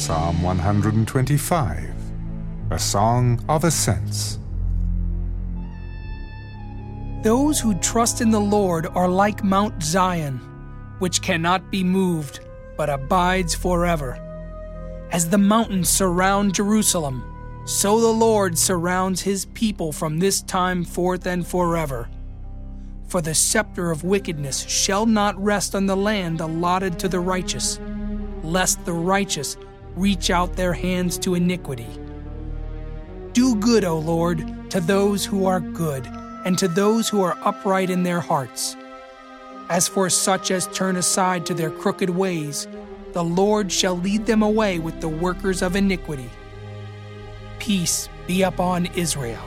Psalm 125, a song of ascents. Those who trust in the Lord are like Mount Zion, which cannot be moved, but abides forever. As the mountains surround Jerusalem, so the Lord surrounds his people from this time forth and forever. For the scepter of wickedness shall not rest on the land allotted to the righteous, lest the righteous reach out their hands to iniquity. Do good, O Lord, to those who are good, and to those who are upright in their hearts. As for such as turn aside to their crooked ways, the Lord shall lead them away with the workers of iniquity. Peace be upon Israel.